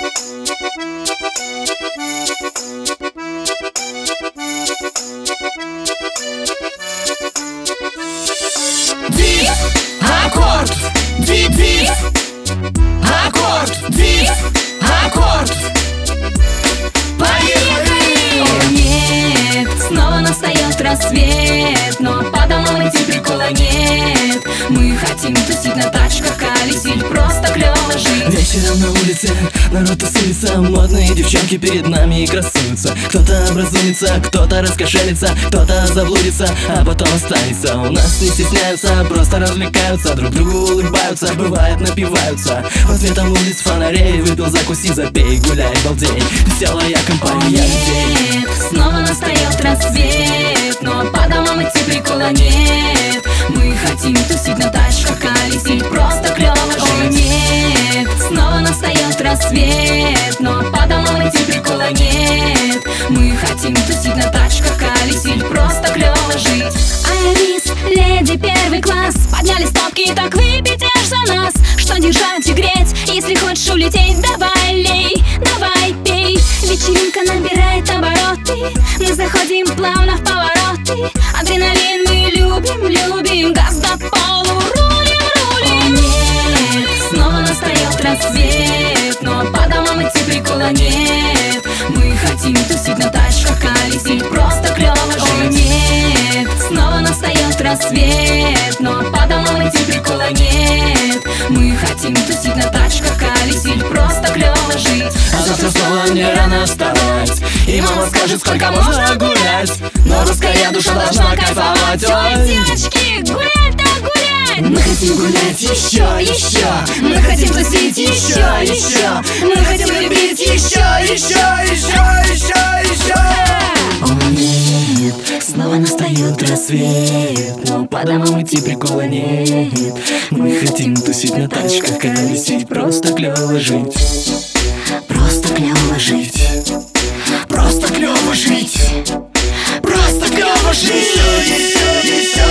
Див, аккорд, ди, див, аккорд, див, аккорд. Поехали! Нет, снова настает рассвет Но по домам идти прикола нет. Мы хотим тусить на тачках, Вечером на улице народ тусуется Модные девчонки перед нами красуются. Кто-то образуется, кто-то раскошелится Кто-то заблудится, а потом останется. У нас не стесняются, просто развлекаются Друг другу улыбаются, бывает напиваются. По светам улиц фонарей Выпил, закуси, запей, гуляй, балдей. Веселая компания. Людей снова настает рассвет рассвет Но по домам идти прикола нет. Мы хотим тусить на тачках, колесить Просто клево жить. Айрис, леди, первый класс Подняли стопки, так выпить аж за нас. Что держать и греть, если хочешь улететь Давай, лей, давай, пей. Вечеринка набирает обороты Мы заходим плавно в повороты. Адреналин Хотим тусить на тачках, колесить Просто клево жить. Нет, снова настает рассвет Но по домам идти прикола нет. Мы хотим тусить на тачках, колесить Просто клево жить. А завтра снова не рано вставать. И мама скажет, сколько можно гулять. Но русская душа должна кайфовать. Ой, Девочки, гулять да гулять! Мы хотим гулять еще, еще Мы хотим тусить еще, еще Мы хотим любить еще, еще, еще по домам идти прикола нет Мы хотим тусить на тачках, колесить Просто клево жить. Просто клево жить. Просто клево жить. Просто клево жить. Еще, еще, еще